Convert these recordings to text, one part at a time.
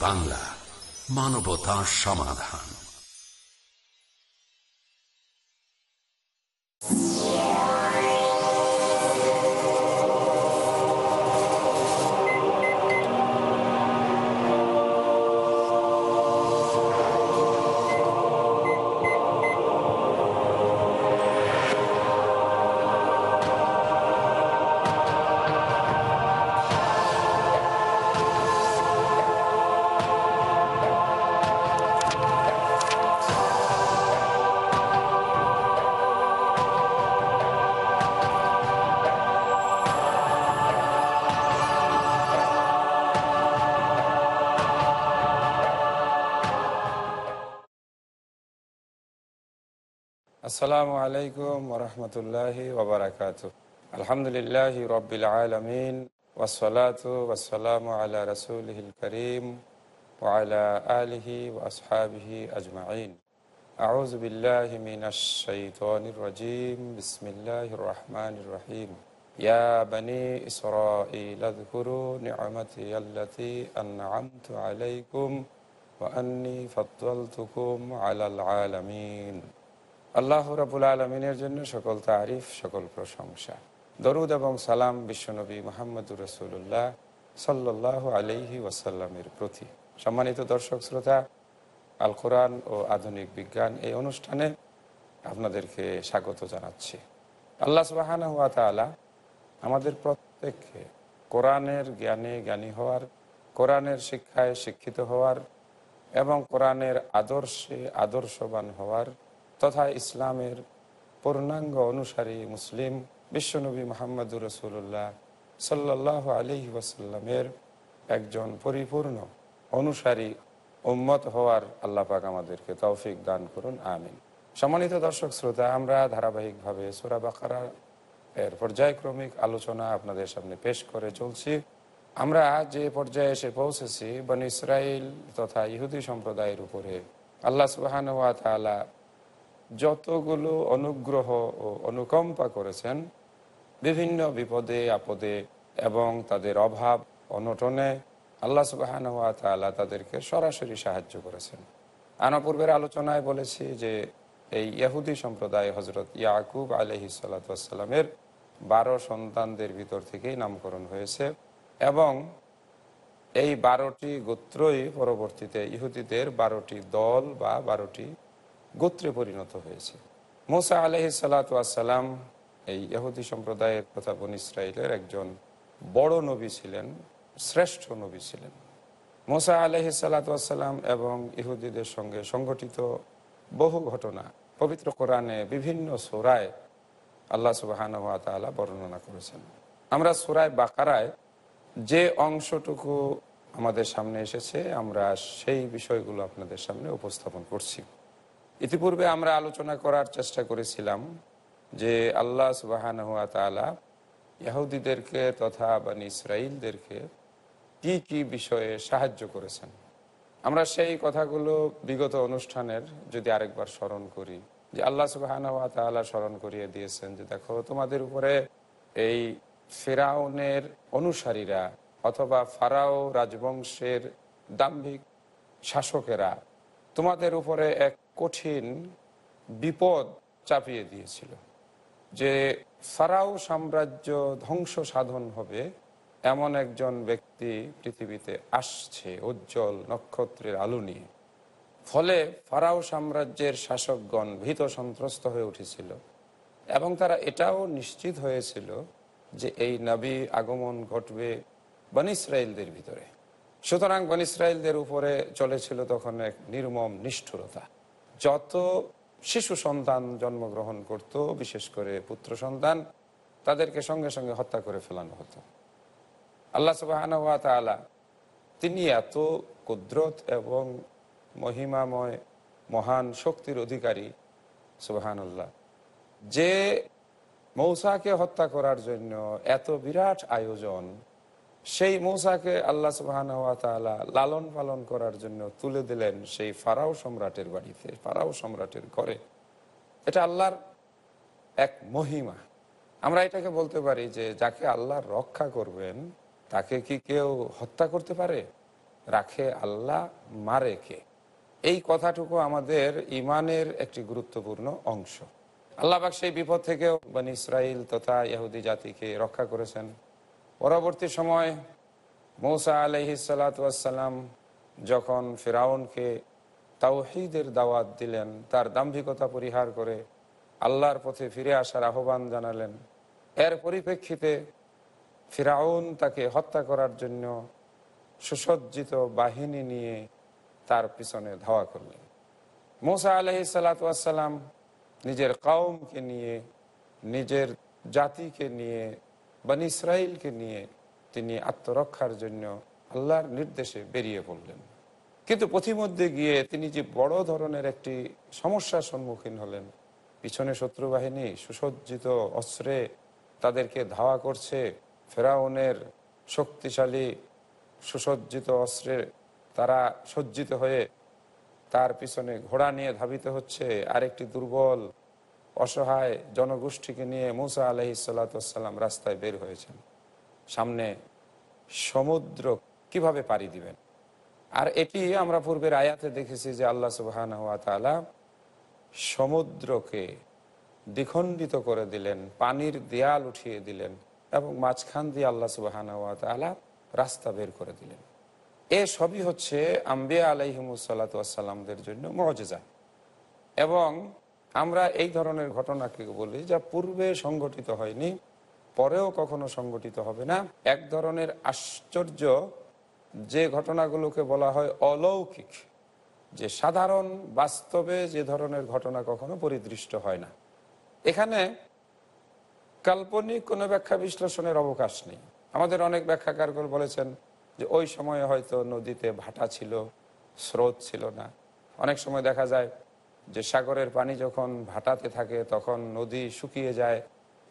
বাংলা মানবতা সমাধান। আসসালামু আলাইকুম ওরহমতুল্লাহি ওবরাকাত আলহামদুলিল্লাহ রবিল আলমিন ওসলাতু ওসালাম আলা রসুলহিল করিম ওয়ালা আলিহি ওয়াসহাবিহি আজমাইন আউজ বিল্লাহ মিন الشيطان الرجيم بسم الله الرحمن الرحيم يا بني إسرائيل اذكروا نعمتي التي أنعمت عليكم وأني فضلتكم على العالمين আল্লাহ রাবুল আলমিনের জন্য সকল তারিফ, সকল প্রশংসা। দরুদ এবং সালাম বিশ্বনবী মোহাম্মদুর রসুল্লাহ সাল্লাহ আলহি ওয়াসাল্লামের প্রতি। সম্মানিত দর্শক, শ্রোতা আল কোরআন ও আধুনিক বিজ্ঞান এই অনুষ্ঠানে আপনাদেরকে স্বাগত জানাচ্ছি। আল্লাহ সুবাহানা হুয়া তালা আমাদের প্রত্যেককে কোরআনের জ্ঞানে জ্ঞানী হওয়ার, কোরআনের শিক্ষায় শিক্ষিত হওয়ার এবং কোরআনের আদর্শে আদর্শবান হওয়ার তথা ইসলামের পূর্ণাঙ্গ অনুসারী মুসলিম বিশ্বনবী মোহাম্মদুর রসুল্লাহ সাল্লাহ আলি ওয়াসাল্লামের একজন পরিপূর্ণ অনুসারী উম্মত হওয়ার আল্লাহ পাক আমাদেরকে তৌফিক দান করুন, আমিন। সম্মানিত দর্শক শ্রোতা, আমরা ধারাবাহিকভাবে সুরা বাকারা এর পর্যায়ক্রমিক আলোচনা আপনাদের সামনে পেশ করে চলছি। আমরা যে পর্যায়ে এসে পৌঁছেছি, বন ইসরায়েল তথা ইহুদি সম্প্রদায়ের উপরে আল্লাহ সুবাহান ওয়া তালা যতগুলো অনুগ্রহ ও অনুকম্পা করেছেন, বিভিন্ন বিপদে, আপদে এবং তাদের অভাব, অনটনে আল্লাহ সুবাহান তালা তাদেরকে সরাসরি সাহায্য করেছেন। আনাপূর্বের আলোচনায় বলেছি যে এই ইয়াহুদি সম্প্রদায় হজরত ইয়াকুব আলহি সাল্লাতামের বারো সন্তানদের ভিতর থেকেই নামকরণ হয়েছে এবং এই বারোটি গোত্রই পরবর্তীতে ইহুদিদের বারোটি দল বা বারোটি গোত্রে পরিণত হয়েছে। মোসা আলহি সাল্লাতাম এই ইহুদি সম্প্রদায়ের তথা বন ইসরায়েলের একজন বড় নবী ছিলেন, শ্রেষ্ঠ নবী ছিলেন। মোসা আলহি সাল্লাতাম এবং ইহুদিদের সঙ্গে সংগঠিত বহু ঘটনা, পবিত্র কোরআনে বিভিন্ন সোরায় আল্লাহ সুবাহান বর্ণনা করেছেন। আমরা সোরায় বাকারায় যে অংশটুকু আমাদের সামনে এসেছে, আমরা সেই বিষয়গুলো আপনাদের সামনে উপস্থাপন করছি। ইতিপূর্বে আমরা আলোচনা করার চেষ্টা করেছিলাম যে আল্লাহ সুবাহান হুয়া তালা ইহুদিদেরকে তথা বানি ইসরাইলদেরকে কি কি বিষয়ে সাহায্য করেছেন। আমরা সেই কথাগুলো বিগত অনুষ্ঠানের যদি আরেকবার স্মরণ করি, যে আল্লাহ সুবাহান হুয়া তালা স্মরণ করিয়ে দিয়েছেন যে দেখো, তোমাদের উপরে এই ফেরাউনের অনুসারীরা অথবা ফারাও রাজবংশের দাম্ভিক শাসকেরা তোমাদের উপরে এক কঠিন বিপদ চাপিয়ে দিয়েছিল যে ফারাও সাম্রাজ্য ধ্বংস সাধন হবে এমন একজন ব্যক্তি পৃথিবীতে আসছে উজ্জ্বল নক্ষত্রের আলো নিয়ে। ফলে ফারাও সাম্রাজ্যের শাসকগণ ভীত সন্ত্রস্ত হয়ে উঠেছিল এবং তারা এটাও নিশ্চিত হয়েছিল যে এই নবী আগমন ঘটবে বন ইসরায়েলদের ভিতরে। সুতরাং বন ইসরায়েলদের উপরে চলেছিল তখন এক নির্মম নিষ্ঠুরতা। যত শিশু সন্তান জন্মগ্রহণ করত, বিশেষ করে পুত্র সন্তান, তাদেরকে সঙ্গে সঙ্গে হত্যা করে ফেলানো হতো। আল্লাহ সুবাহ তিনি এত কুদরত এবং মহিমাময়, মহান শক্তির অধিকারী সুবাহান আল্লাহ যে মৌসাকে হত্যা করার জন্য এত বিরাট আয়োজন সেই মৌসাকে আল্লাহ সুবাহান লালন পালন করার জন্য তুলে দিলেন সেই ফারাও সম্রাটের বাড়িতে, ফারাও সম্রাটের ঘরে। এটা আল্লাহর এক মহিমা। আমরা এটাকে বলতে পারি যে যাকে আল্লাহ রক্ষা করবেন, তাকে কি কেউ হত্যা করতে পারে? রাখে আল্লাহ মারে কে? এই কথাটুকু আমাদের ইমানের একটি গুরুত্বপূর্ণ অংশ। আল্লাহবাক সেই বিপদ থেকেও বানি ইসরায়েল তথা ইহুদি জাতিকে রক্ষা করেছেন। পরবর্তী সময় মৌসা আলহিসাল্লাম যখন ফেরাউনকে তাওহিদের দাওয়াত দিলেন, তার দাম্ভিকতা পরিহার করে আল্লাহর পথে ফিরে আসার আহ্বান জানালেন। এর পরিপ্রেক্ষিতে ফিরাউন তাকে হত্যা করার জন্য সুসজ্জিত বাহিনী নিয়ে তার পিছনে ধাওয়া করলেন। মোসা আলহি সাল্লাতাম নিজের কাউমকে নিয়ে, নিজের জাতিকে নিয়ে বানি ইসরায়েলকে নিয়ে তিনি আত্মরক্ষার জন্য আল্লাহর নির্দেশে বেরিয়ে পড়লেন। কিন্তু পথিমধ্যে গিয়ে তিনি যে বড় ধরনের একটি সমস্যার সম্মুখীন হলেন, পিছনে শত্রু বাহিনী, সুসজ্জিত অস্ত্রে তাদেরকে ধাওয়া করছে, ফেরাউনের শক্তিশালী সুসজ্জিত অস্ত্রে তারা সজ্জিত হয়ে তার পিছনে ঘোড়া নিয়ে ধাবিত হচ্ছে, আরেকটি দুর্বল অসহায় জনগোষ্ঠীকে নিয়ে মুসা আলহি সাল্লাম রাস্তায় বের হয়েছেন। সামনে সমুদ্র কীভাবে পাড়ি দিবেন? আর এটি আমরা পূর্বের আয়াতে দেখেছি যে আল্লাহ সুবাহান হাত সমুদ্রকে দ্বিখণ্ডিত করে দিলেন, পানির দেয়াল উঠিয়ে দিলেন এবং মাঝখান দিয়ে আল্লাহ সুবাহান রাস্তা বের করে দিলেন। এ সবই হচ্ছে আম্বিয়া আলাইহিমুসাল্লাতামদের জন্য মজেজা। এবং আমরা এই ধরনের ঘটনাকে বলি যা পূর্বে সংগঠিত হয়নি, পরেও কখনো সংগঠিত হবে না। এক ধরনের আশ্চর্য যে ঘটনাগুলোকে বলা হয় অলৌকিক, যে সাধারণ, বাস্তবে যে ধরনের ঘটনা কখনো পরিদৃষ্ট হয় না। এখানে কাল্পনিক কোনো ব্যাখ্যা বিশ্লেষণের অবকাশ নেই। আমাদের অনেক ব্যাখ্যাকারগণ বলেছেন যে ওই সময়ে হয়তো নদীতে ভাটা ছিল, স্রোত ছিল না। অনেক সময় দেখা যায় যে সাগরের পানি যখন ভাটাতে থাকে, তখন নদী শুকিয়ে যায়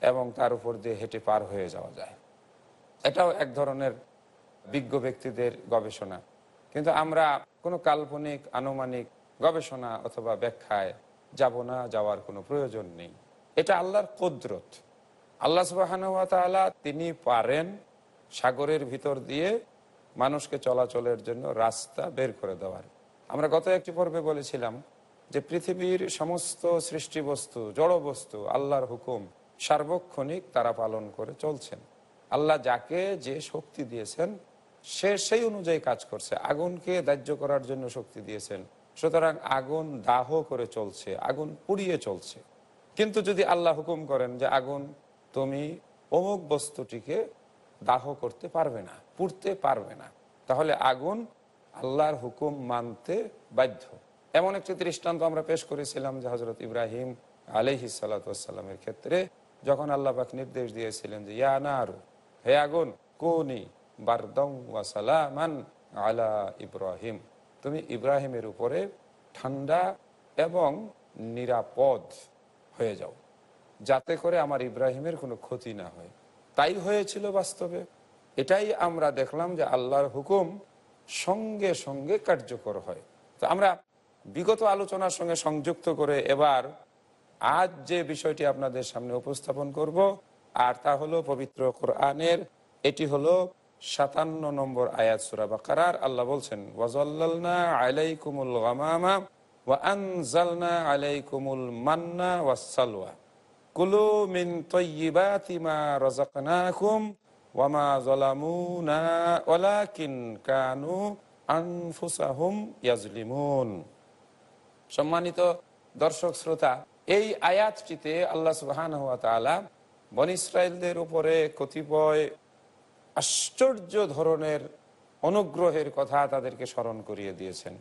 এবং তার উপর দিয়ে হেঁটে পার হয়ে যাওয়া যায়। এটাও এক ধরনের বিজ্ঞ ব্যক্তিদের গবেষণা। কিন্তু আমরা কোনো কাল্পনিক, আনুমানিক গবেষণা অথবা ব্যাখ্যায় যাব না, যাওয়ার কোনো প্রয়োজন নেই। এটা আল্লাহর কদরত। আল্লাহ সুবাহানুয়াতালা তিনি পারেন সাগরের ভিতর দিয়ে মানুষকে চলাচলের জন্য রাস্তা বের করে দেওয়ার। আমরা গত একটি পর্বে বলেছিলাম যে পৃথিবীর সমস্ত সৃষ্টি বস্তু জড় বস্তু আল্লাহর হুকুম সার্বক্ষণিক তারা পালন করে চলছেন। আল্লাহ যাকে যে শক্তি দিয়েছেন, সে সেই অনুযায়ী কাজ করছে। আগুনকে দাহ্য করার জন্য শক্তি দিয়েছেন। সুতরাং আগুন দাহ করে চলছে, আগুন পুড়িয়ে চলছে। কিন্তু যদি আল্লাহ হুকুম করেন যে, আগুন, তুমি অমুক বস্তুটিকে দাহ করতে পারবে না, পুড়তে পারবে না, তাহলে আগুন আল্লাহর হুকুম মানতে বাধ্য। এমন একটি দৃষ্টান্ত আমরা পেশ করেছিলাম যে হজরত ইব্রাহিম আলহি সাল্লাতামের ক্ষেত্রে, যখন আল্লাহ নির্দেশ দিয়েছিলেন যে, ইয়া না আরু হে আগুন, কোনি বারদং ওয়াসালামান আলা ইব্রাহিম। তুমি ইব্রাহিমের উপরে ঠান্ডা এবং নিরাপদ হয়ে যাও, যাতে করে আমার ইব্রাহিমের কোনো ক্ষতি না হয়। তাই হয়েছিল বাস্তবে। এটাই আমরা দেখলাম যে আল্লাহর হুকুম সঙ্গে সঙ্গে কার্যকর হয়। তো আমরা বিগত আলোচনার সঙ্গে সংযুক্ত করে এবার আজ যে বিষয়টি আপনাদের সামনে উপস্থাপন করব, আর তা হলো পবিত্র কোরআনের, এটি হলো সাতান্ন নম্বর আয়াত সুরা বাকার আল্লাহ বলছেন, ওয়াজাল্লালনা ওয়া আনজালনা আলাইকুমুল মান্না কুলু মিন কানু আনফুসাহুম ইয়াজলিমুন। সম্মানিত দর্শক শ্রোতা, এই আয়াতটিতে আল্লাহ তাআলা বন ইসরায়েলদের উপরে কতিপয় আশ্চর্য ধরনের অনুগ্রহের কথা তাদেরকে স্মরণ করিয়ে দিয়েছেন।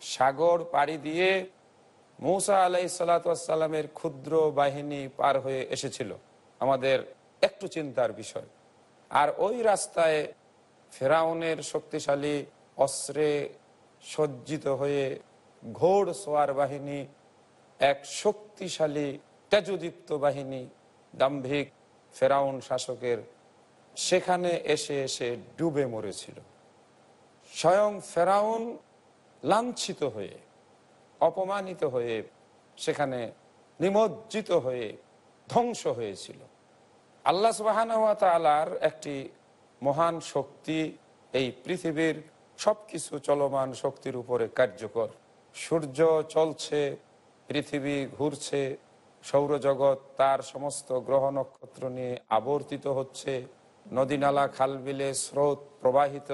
সাগর পাড়ি দিয়ে মৌসা আলাই সাল্লাতামের ক্ষুদ্র বাহিনী পার হয়ে এসেছিল। আমাদের একটু চিন্তার বিষয়। আর ওই রাস্তায় ফেরাউনের শক্তিশালী অস্ত্রে সজ্জিত হয়ে ঘোড় সোয়ার বাহিনী, এক শক্তিশালী তেজদীপ্ত বাহিনী, দাম্ভিক ফেরাউন শাসকের সেখানে এসে এসে ডুবে মরেছিল। স্বয়ং ফেরাউন লাঞ্ছিত হয়ে, অপমানিত হয়ে সেখানে নিমজ্জিত হয়ে ধ্বংস হয়েছিল। আল্লাহ সুবাহানার একটি মহান শক্তি এই পৃথিবীর সব কিছু চলমান শক্তির উপরে কার্যকর। সূর্য চলছে, পৃথিবী ঘুরছে, সৌরজগৎ তার সমস্ত গ্রহ নক্ষত্র নিয়ে আবর্তিত হচ্ছে, নদীনালা খালবিলে স্রোত প্রবাহিত,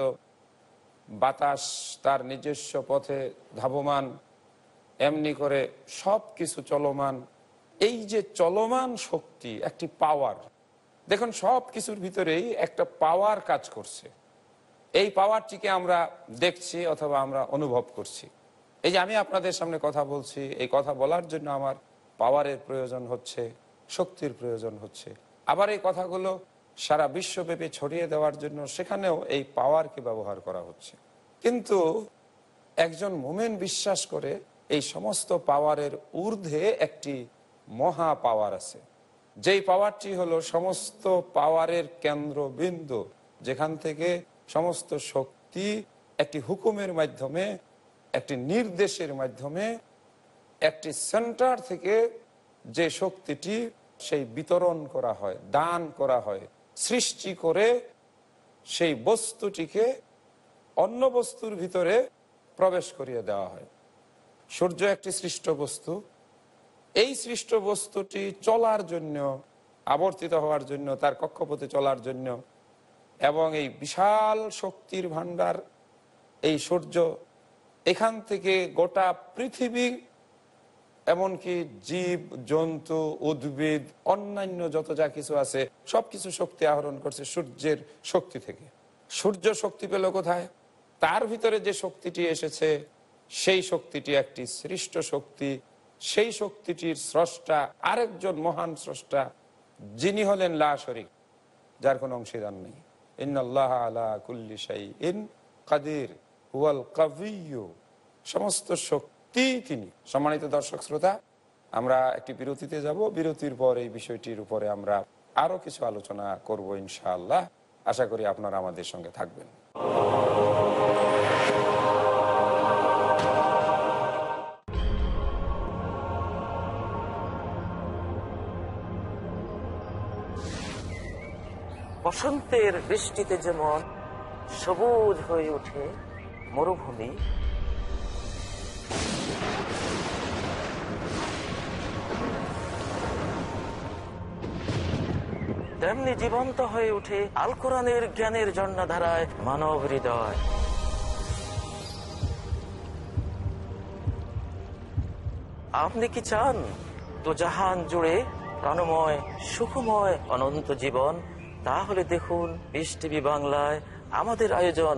বাতাস তার নিজস্ব পথে ধাবমান, এমনি করে সব কিছু চলমান। এই যে চলমান শক্তি, একটি পাওয়ার, দেখুন সব কিছুর ভিতরেই একটা পাওয়ার কাজ করছে। এই পাওয়ারটিকে আমরা দেখছি অথবা আমরা অনুভব করছি। এই যে আমি আপনাদের সামনে কথা বলছি, এই কথা বলার জন্য আমার পাওয়ারের প্রয়োজন হচ্ছে, শক্তির প্রয়োজন হচ্ছে। আবার এই কথাগুলো সারা বিশ্বব্যাপী ছড়িয়ে দেওয়ার জন্য সেখানেও এই পাওয়ারকে ব্যবহার করা হচ্ছে। কিন্তু একজন মোমেন বিশ্বাস করে এই সমস্ত পাওয়ারের ঊর্ধ্বে একটি মহা পাওয়ার আছে। যেই পাওয়ারটি হলো সমস্ত পাওয়ারের কেন্দ্রবিন্দু, যেখান থেকে সমস্ত শক্তি একটি হুকুমের মাধ্যমে একটি নির্দেশের মাধ্যমে একটি সেন্টার থেকে যে শক্তিটি সেই বিতরণ করা হয়, দান করা হয়, সৃষ্টি করে সেই বস্তুটিকে অন্য বস্তুর ভিতরে প্রবেশ করিয়ে দেওয়া হয়। সূর্য একটি সৃষ্ট বস্তু। এই সৃষ্ট বস্তুটি চলার জন্য, আবর্তিত হওয়ার জন্য, তার কক্ষপথে চলার জন্য এবং এই বিশাল শক্তির ভাণ্ডার, এই সূর্য এখান থেকে গোটা পৃথিবী, এমনকি জীব, জন্তু, উদ্ভিদ, অন্যান্য যত যা কিছু আছে, সবকিছু শক্তি আহরণ করছে সূর্যের শক্তি থেকে। সূর্য শক্তি পেল কোথায়? তার ভিতরে যে শক্তিটি এসেছে, সেই শক্তিটি একটি সৃষ্ট শক্তি। সেই শক্তিটির স্রষ্টা আরেকজন মহান স্রষ্টা, যিনি হলেন লা শরিক, যার কোনো অংশীদার নেই। ইন্নআল্লাহ আলা কুল্লি শাই ইন কাদির। সমস্ত শক্তি তিনি। সম্মানিত দর্শক শ্রোতা, আমরা একটি বিরতিতে যাব। বিরতির পর এই বিষয়টির উপরে আমরা আরও কিছু আলোচনা করব ইনশাআল্লাহ। আশা করি আপনারা আমাদের সঙ্গে থাকবেন। বসন্তের বৃষ্টিতে যেমন সবুজ হয়ে ওঠে মরুভূমি। তেমনি জীবন্ত হয়ে ওঠে আল কোরআনের জ্ঞানের জন্মধারায় মানব হৃদয়। আপনি কি চান তো জাহান জুড়ে প্রাণময়, সুখময়, অনন্ত জীবন? তাহলে দেখুন পিস টিভি বাংলায় আমাদের আয়োজন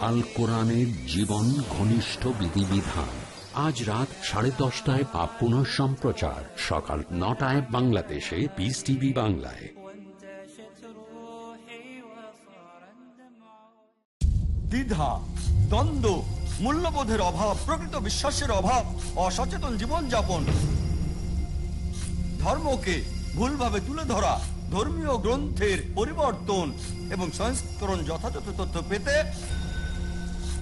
আল কোরআনের জীবন ঘনিষ্ঠ বিধিবিধান। আজ রাত সাড়ে দশটায় বা পুনঃ সম্প্রচার। সকাল নটায় বাংলাদেশে পিস টিভি বাংলায়। দ্বিধা, দ্বন্দ্ব, মূল্যবোধের অভাব, প্রকৃত বিশ্বাসের অভাব, অসচেতন জীবনযাপন। ধর্মকে ভুলভাবে তুলে ধরা, ধর্মীয় গ্রন্থের পরিবর্তন এবং সংস্করণ যথাযথ তথ্য পেতে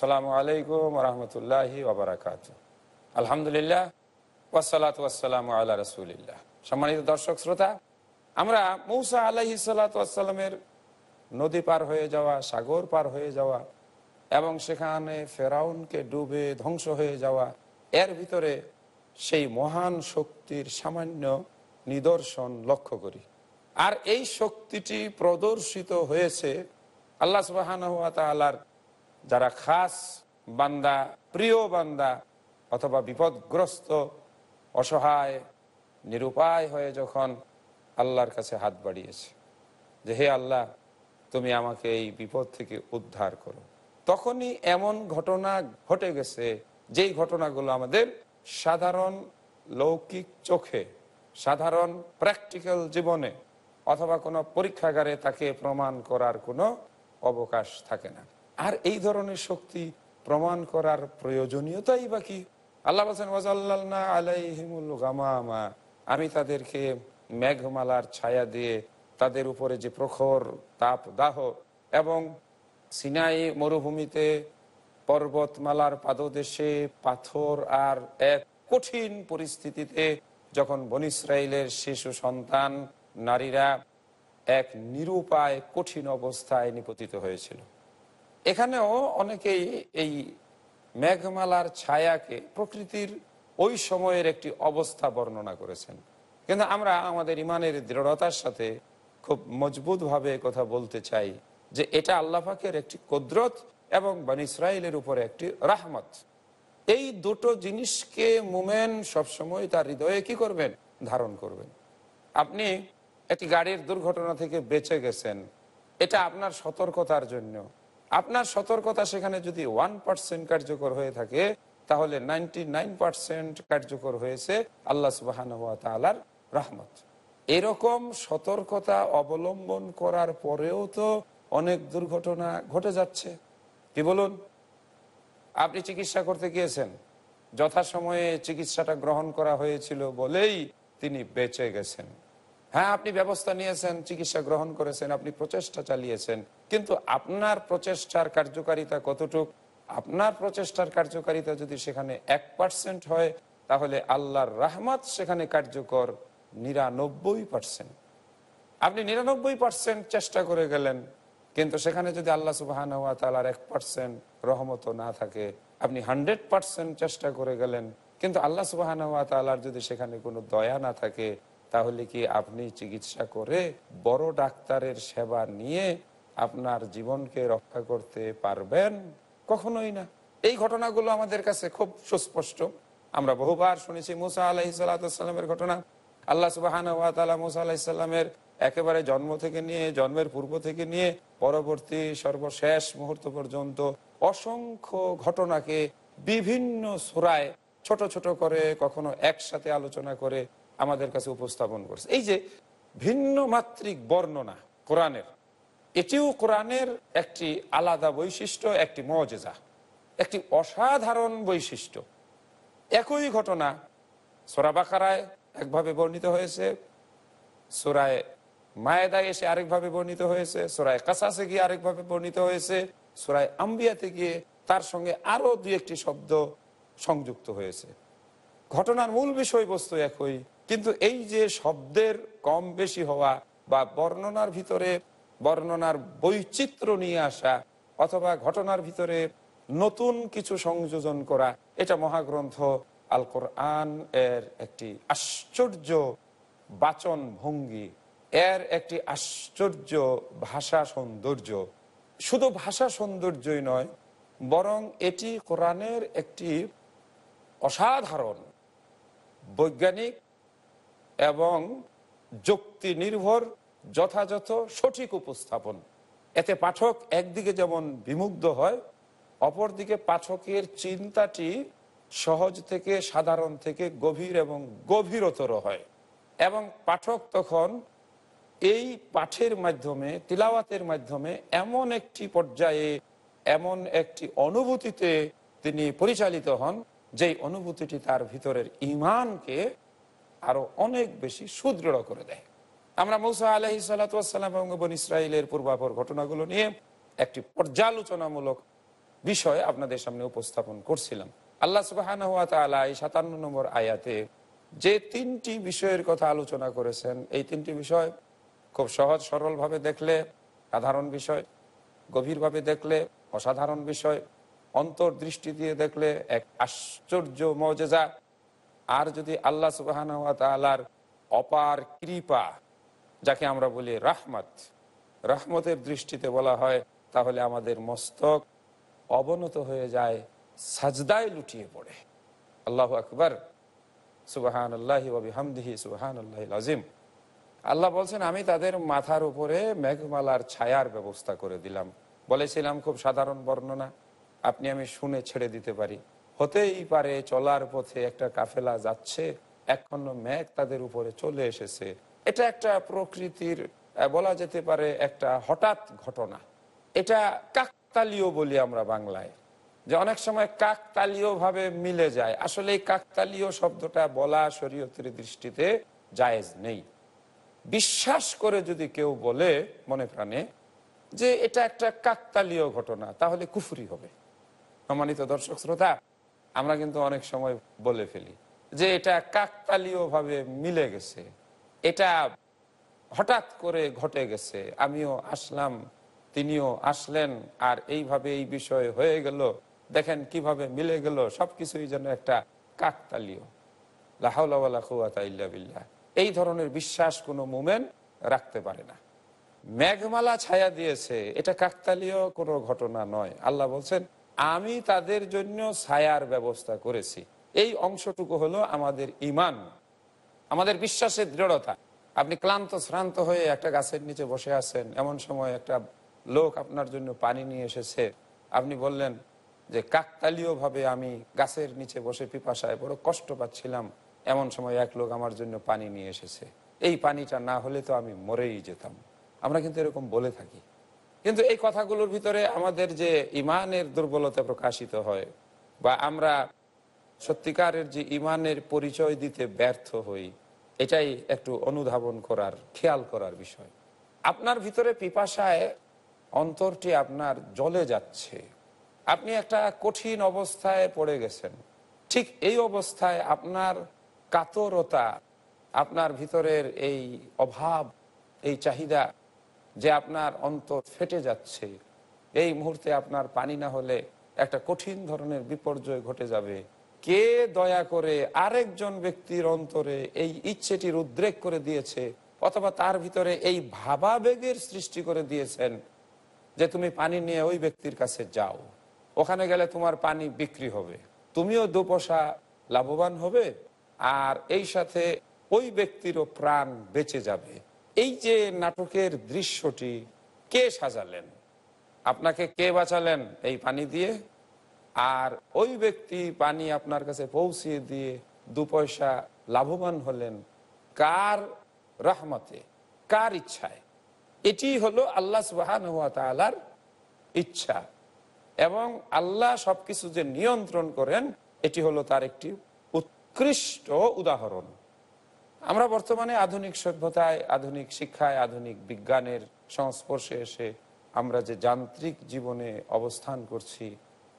আসসালামু আলাইকুম রহমতুল্লাহি আলহামদুলিল্লাহ ওয়াসালাত ওয়াসালাম আল্লাহ রসুলিল্লাহ। সম্মানিত দর্শক, শ্রোতা, আমরা মৌসা আলাহি সাল্লাতামের নদী পার হয়ে যাওয়া, সাগর পার হয়ে যাওয়া এবং সেখানে ফেরাউনকে ডুবে ধ্বংস হয়ে যাওয়া, এর ভিতরে সেই মহান শক্তির সামান্য নিদর্শন লক্ষ্য করি। আর এই শক্তিটি প্রদর্শিত হয়েছে আল্লাহ সুবাহান যারা খাস বান্দা, প্রিয় বান্দা অথবা বিপদগ্রস্ত, অসহায়, নিরুপায় হয়ে যখন আল্লাহর কাছে হাত বাড়িয়েছে যে, হে আল্লাহ, তুমি আমাকে এই বিপদ থেকে উদ্ধার করো। তখনই এমন ঘটনা ঘটে গেছে, যেই ঘটনাগুলো আমাদের সাধারণ লৌকিক চোখে, সাধারণ প্র্যাকটিক্যাল জীবনে অথবা কোনো পরীক্ষাগারে তাকে প্রমাণ করার কোনো অবকাশ থাকে না। আর এই ধরনের শক্তি প্রমাণ করার প্রয়োজনীয়তাই বা কি? আল্লাহ আমি তাদেরকে মেঘমালার ছায়া দিয়ে তাদের উপরে যে প্রখর তাপ দাহ এবং সিনাই মরুভূমিতে পর্বতমালার পাদদেশে পাথর আর এক কঠিন পরিস্থিতিতে যখন বন ইসরায়েলের শিশু সন্তান নারীরা এক নিরুপায় কঠিন অবস্থায় নিপতিত হয়েছিল। এখানেও অনেকেই এই মেঘমালার ছায়াকে প্রকৃতির ওই সময়ের একটি অবস্থা বর্ণনা করেছেন। কিন্তু আমরা আমাদের ইমানের দৃঢ়তার সাথে খুব মজবুতভাবে কথা বলতে চাই যে এটা আল্লাহাকের একটি কুদরত এবং বান ইসরায়েলের উপরে একটি রাহমত। এই দুটো জিনিসকে মুমেন সবসময় তার হৃদয়ে কি করবেন? ধারণ করবেন। আপনি একটি গাড়ির দুর্ঘটনা থেকে বেঁচে গেছেন। এটা আপনার সতর্কতার জন্য। আপনার সতর্কতা সেখানে যদি ওয়ান পার্সেন্ট কার্যকর হয়ে থাকে, তাহলে নাইনটি কার্যকর হয়েছে আল্লাহ সুবাহান তালার রহমত। এরকম সতর্কতা অবলম্বন করার পরেও তো অনেক দুর্ঘটনা ঘটে যাচ্ছে। কি বলুন? আপনি চিকিৎসা করতে গিয়েছেন, যথাসময়ে চিকিৎসাটা গ্রহণ করা হয়েছিল বলেই তিনি বেঁচে গেছেন। হ্যাঁ আপনি ব্যবস্থা নিয়েছেন, চিকিৎসা গ্রহণ করেছেন, আপনি প্রচেষ্টা চালিয়েছেন, কিন্তু আপনার প্রচেষ্টার কার্যকারিতা কতটুক? আপনার প্রচেষ্টার কার্যকারিতা যদি সেখানে এক পার্সেন্ট হয়, তাহলে আল্লাহর রাহমাত সেখানে কার্যকর নিরানব্বই পার্সেন্ট আপনি নিরানব্বই পার্সেন্ট চেষ্টা করে গেলেন, কিন্তু সেখানে যদি আল্লাহ সুবাহান হওয়া তালার এক পার্সেন্ট রহমত না থাকে, আপনি হান্ড্রেড পার্সেন্ট চেষ্টা করে গেলেন, কিন্তু আল্লাহ সুবাহান হওয়া তালার যদি সেখানে কোনো দয়া না থাকে তাহলে কি আপনি চিকিৎসা করে বড় ডাক্তারের সেবা নিয়ে আপনার জীবনকে রক্ষা করতে পারবেন? কখনোই না। এই ঘটনাগুলো আমাদের কাছে খুব সুস্পষ্ট। আমরা বহুবার শুনেছি মুসা আলাহি ঘটনা। আল্লাহ সুবাহান মুসা আলাহিসাল্লামের একেবারে জন্ম থেকে নিয়ে, জন্মের পূর্ব থেকে নিয়ে, পরবর্তী সর্বশেষ মুহূর্ত পর্যন্ত অসংখ্য ঘটনাকে বিভিন্ন সুরায় ছোট ছোট করে, কখনো একসাথে আলোচনা করে আমাদের কাছে উপস্থাপন করছে। এই যে ভিন্ন মাত্রিক বর্ণনা কোরআনের, এটিও কোরআনের একটি আলাদা বৈশিষ্ট্য, একটি মজেজা, একটি অসাধারণ বৈশিষ্ট্য। একই ঘটনা সোরাবাকারায় একভাবে বর্ণিত হয়েছে, সোরায় মায়েদায় এসে আরেকভাবে বর্ণিত হয়েছে, সোরায় কাসাসে গিয়ে আরেকভাবে বর্ণিত হয়েছে, সোরায় আম্বিয়াতে গিয়ে তার সঙ্গে আরও দুই একটি শব্দ সংযুক্ত হয়েছে। ঘটনার মূল বিষয়বস্তু একই কিন্তু এই যে শব্দের কম বেশি হওয়া বা বর্ণনার ভিতরে বর্ণনার বৈচিত্র্য নিয়ে আসা অথবা ঘটনার ভিতরে নতুন কিছু সংযোজন করা, এটা মহাগ্রন্থ আল কোরআন এর একটি আশ্চর্য বাচন ভঙ্গি। এর একটি আশ্চর্য ভাষা সৌন্দর্য। শুধু ভাষা সৌন্দর্যই নয়, বরং এটি কোরআনের একটি অসাধারণ বৈজ্ঞানিক এবং যুক্তি নির্ভর যথাযথ, সঠিক উপস্থাপন। এতে পাঠক একদিকে যেমন বিমুগ্ধ হয়, অপরদিকে পাঠকের চিন্তাটি সহজ থেকে, সাধারণ থেকে গভীর এবং গভীরতর হয়। এবং পাঠক তখন এই পাঠের মাধ্যমে, তিলাওয়াতের মাধ্যমে এমন একটি পর্যায়ে, এমন একটি অনুভূতিতে তিনি পরিচালিত হন, যেই অনুভূতিটি তার ভিতরের ইমানকে আরও অনেক বেশি সুদৃঢ় করে দেয়। আমরা মৌসা আলহি সাল্লাম এবং বন ইসরায়েলের পূর্বাপর ঘটনাগুলো নিয়ে একটি পর্যালোচনামূলক বিষয় আপনাদের সামনে উপস্থাপন করছিলাম। আল্লাহ সুবাহান এই সাতান্ন নম্বর আয়াতে যে তিনটি বিষয়ের কথা আলোচনা করেছেন, এই তিনটি বিষয় খুব সহজ সরলভাবে দেখলে, সাধারণ বিষয়, গভীরভাবে দেখলে, অসাধারণ বিষয়, অন্তর্দৃষ্টি দিয়ে দেখলে এক আশ্চর্য মজেজা। আর যদি আল্লাহ সুবাহান তালার অপার কৃপা, যাকে আমরা বলি রাহমত, রাহমতের দৃষ্টিতে বলা হয়, তাহলে আমাদের মস্তক অবনত হয়ে যায়, সাজদায় লুটিয়ে পড়ে। আল্লাহ আকবর। সুবাহান আল্লাহ হামদিহি সুবাহান আল্লাহ আজিম আল্লাহ বলছেন, আমি তাদের মাথার উপরে মেঘমালার ছায়ার ব্যবস্থা করে দিলাম। বলেছিলাম, খুব সাধারণ বর্ণনা। আপনি আমি শুনে ছেড়ে দিতে পারি। হতেই পারে চলার পথে একটা কাফেলা যাচ্ছে এখন মেঘ তাদের উপরে চলে এসেছে। এটা একটা প্রকৃতির বলা যেতে পারে একটা হঠাৎ ঘটনা। এটা কাকতালীয় বলি আমরা বাংলায়, যে অনেক সময় কাকতালীয় ভাবে মিলে যায়। আসলে এই কাকতালীয় শব্দটা বলা শরীয়তের দৃষ্টিতে জায়েজ নেই। বিশ্বাস করে যদি কেউ বলে মনে প্রাণে যে এটা একটা কাকতালীয় ঘটনা, তাহলে কুফুরি হবে। সম্মানিত দর্শক, শ্রোতা আমরা কিন্তু অনেক সময় বলে ফেলি যে এটা কাকতালীয় ভাবে মিলে গেছে। এটা হঠাৎ করে ঘটে গেছে, আমিও আসলাম, তিনিও আসলেন, আর এইভাবে এই বিষয় হয়ে গেল। দেখেন কীভাবে মিলে গেল, সবকিছুই যেন একটা কাকতালীয়। লাহাউলা খুয়াতা ইল্লা বিল্লাহ। এই ধরনের বিশ্বাস কোনো মুমেন রাখতে পারে না। মেঘমালা ছায়া দিয়েছে, এটা কাকতালীয় কোনো ঘটনা নয়। আল্লাহ বলছেন আমি তাদের জন্য ছায়ার ব্যবস্থা করেছি। এই অংশটুকু হলো আমাদের ইমান, আমাদের বিশ্বাসের দৃঢ়তা। আপনি ক্লান্ত, শ্রান্ত হয়ে একটা গাছের নিচে বসে আছেন, এমন সময় একটা লোক আপনার জন্য পানি নিয়ে এসেছে। আপনি বললেন যে কাকতালীয় ভাবে আমি গাছের নিচে বসে পিপাসায় বড় কষ্ট পাচ্ছিলাম। এমন সময় এক লোক আমার জন্য পানি নিয়ে এসেছে। এই পানিটা না হলে তো আমি মরেই যেতাম। আমরা কিন্তু এরকম বলে থাকি। কিন্তু এই কথাগুলোর ভিতরে আমাদের যে ইমানের দুর্বলতা প্রকাশিত হয় বা আমরা সত্যিকারের যে ইমানের পরিচয় দিতে ব্যর্থ হই, এটাই একটু অনুধাবন করার, খেয়াল করার বিষয়। আপনার ভিতরে পিপাসায় অন্তরটি আপনার জলে যাচ্ছে। আপনি একটা কঠিন অবস্থায় পড়ে গেছেন। ঠিক এই অবস্থায় আপনার কাতরতা, আপনার ভিতরের এই অভাব, এই চাহিদা যে আপনার অন্তর ফেটে যাচ্ছে, এই মুহূর্তে আপনার পানি না হলে একটা কঠিন ধরনের বিপর্যয় ঘটে যাবে। কে দয়া করে আরেকজন ব্যক্তির অন্তরে এই ইচ্ছেটির উদ্রেক করে দিয়েছে, অথবা তার ভিতরে এই ভাবাবেগের সৃষ্টি করে দিয়েছেন যে তুমি পানি নিয়ে ওই ব্যক্তির কাছে যাও। ওখানে গেলে তোমার পানি বিক্রি হবে। তুমিও দুপশা লাভবান হবে, আর এই সাথে ওই ব্যক্তিরও প্রাণ বেঁচে যাবে। এই যে নাটকের দৃশ্যটি কে সাজালেন? আপনাকে কে বাঁচালেন এই পানি দিয়ে? আর ওই ব্যক্তি পানি আপনার কাছে পৌঁছিয়ে দিয়ে দু পয়সা লাভবান হলেন কার রহমতে, কার ইচ্ছায়? এটি হলো আল্লাহ সুবাহান তালার ইচ্ছা। এবং আল্লাহ সবকিছু যে নিয়ন্ত্রণ করেন, এটি হলো তার একটি উৎকৃষ্ট উদাহরণ। আমরা বর্তমানে আধুনিক সভ্যতায়, আধুনিক শিক্ষায়, আধুনিক বিজ্ঞানের সংস্পর্শে এসে আমরা যে যান্ত্রিক জীবনে অবস্থান করছি,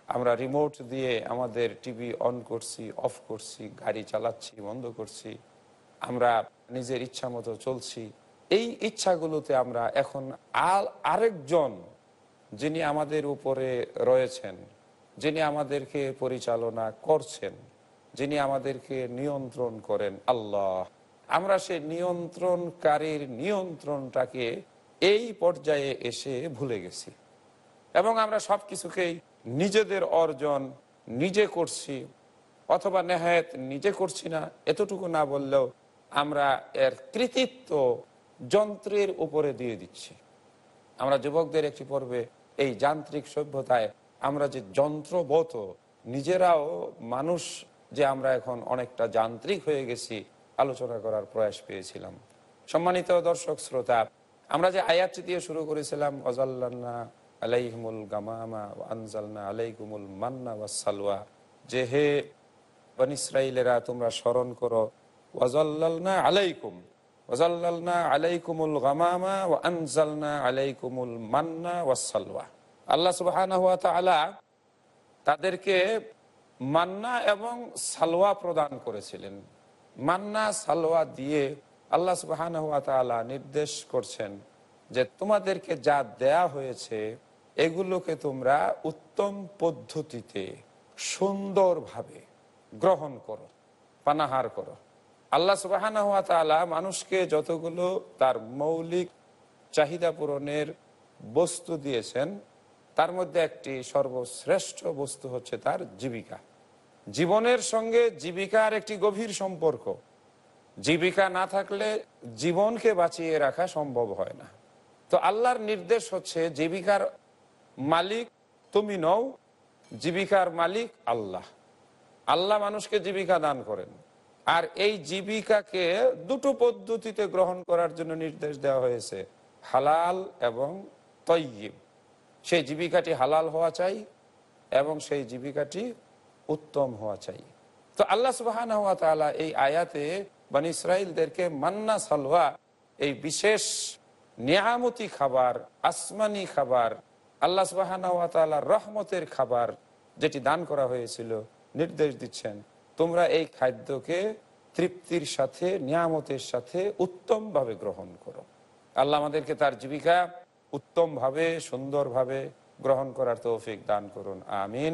আমরা রিমোট দিয়ে আমাদের টিভি অন করছি অফ করছি, গাড়ি চালাচ্ছি, বন্ধ করছি, আমরা নিজের ইচ্ছা মতো চলছি, এই ইচ্ছাগুলোতে আমরা এখন আর আরেকজন যিনি আমাদের উপরে রয়েছেন, যিনি আমাদেরকে পরিচালনা করছেন, যিনি আমাদেরকে নিয়ন্ত্রণ করেন, আল্লাহ। আমরা সেই নিয়ন্ত্রণকারীর নিয়ন্ত্রণটাকে এই পর্যায়ে এসে ভুলে গেছি। এবং আমরা সব কিছুকেই নিজেদের অর্জন নিজে করছি, অথবা নেহায়ত নিজে করছি না, এতটুকু না বললেও আমরা এর কৃতিত্ব যন্ত্রের উপরে দিয়ে দিচ্ছি। আমরা যুবকদের একটি পর্বে এই যান্ত্রিক সভ্যতায় আমরা যে যন্ত্রবত নিজেরাও মানুষ যে আমরা এখন অনেকটা যান্ত্রিক হয়ে গেছি আলোচনা করার প্রয়াস পেয়েছিলাম। সম্মানিত দর্শক, শ্রোতা, আমরা যে আয়াতটি দিয়ে শুরু করেছিলাম অজাল্লান্না আলাইহমুল গামামা আনজালনা আলাইকুমুল মান্না ওয়াসালওয়া যে হে বন ইসরাইলেরা তোমরা স্মরণ করো ওয়াজাল্লালনা আলাইকুম আলাইকুমুল গামামা ও আলাইকুমুল মান্না ওয়াসালওয়া আল্লাহ সুবহানাহু ওয়া তাআলা তাদেরকে মান্না এবং সালোয়া প্রদান করেছিলেন। মান্না সালোয়া দিয়ে আল্লাহ সুবহানাহু ওয়া নির্দেশ করছেন যে তোমাদেরকে যা দেয়া হয়েছে, এগুলোকে তোমরা উত্তম পদ্ধতিতে সুন্দরভাবে গ্রহণ করো, পানাহার করো। আল্লাহ সুবাহানা মানুষকে যতগুলো তার মৌলিক চাহিদা পূরণের বস্তু দিয়েছেন, তার মধ্যে একটি সর্বশ্রেষ্ঠ বস্তু হচ্ছে তার জীবিকা। জীবনের সঙ্গে জীবিকার একটি গভীর সম্পর্ক। জীবিকা না থাকলে জীবনকে বাঁচিয়ে রাখা সম্ভব হয় না। তো আল্লাহর নির্দেশ হচ্ছে, জীবিকার মালিক তুমি নও, জীবিকার মালিক আল্লাহ। আল্লাহ মানুষকে জীবিকা দান করেন। আর এই জীবিকাকে দুটো পদ্ধতিতে গ্রহণ করার জন্য নির্দেশ দেওয়া হয়েছে, হালাল এবং তৈয়ব। সেই জীবিকাটি হালাল হওয়া চাই এবং সেই জীবিকাটি উত্তম হওয়া চাই। তো আল্লাহ তালা এই আয়াতে বান ইসরায়েলদেরকে মান্না সালোয়া এই বিশেষ নিয়ামতি খাবার, আসমানি খাবার, আল্লাহ তালার রহমতের খাবার যেটি দান করা হয়েছিল, নির্দেশ দিচ্ছেন, তোমরা এই খাদ্যকে তৃপ্তির সাথে, নিয়ামতের সাথে উত্তমভাবে গ্রহণ করো। আল্লাহ আমাদেরকে তার জীবিকা উত্তমভাবে, সুন্দরভাবে গ্রহণ করার তৌফিক দান করুন। আমিন।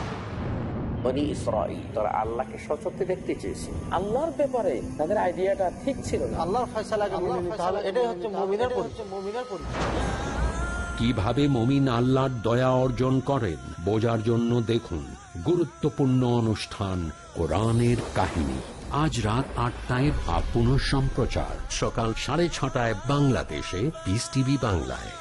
বনি ইসরাইল তারা আল্লাহকে সচক্ষে দেখতে চেয়েছে। আল্লাহর ব্যাপারে তাদের আইডিয়াটা ঠিক ছিল না। আল্লাহর ফয়সালাকে মেনে নিতে হবে এটাই হচ্ছে মুমিনের পরিচয়। মুমিনের পরিচয়। কীভাবে মমিন আল্লাহর দয়া অর্জন করেন বোঝার জন্য দেখুন গুরুত্বপূর্ণ অনুষ্ঠান কোরআনের কাহিনী। আজ রাত আটটায় বা পুনঃ সম্প্রচার সকাল সাড়ে ছটায় বাংলাদেশে পিস টিভি বাংলায়।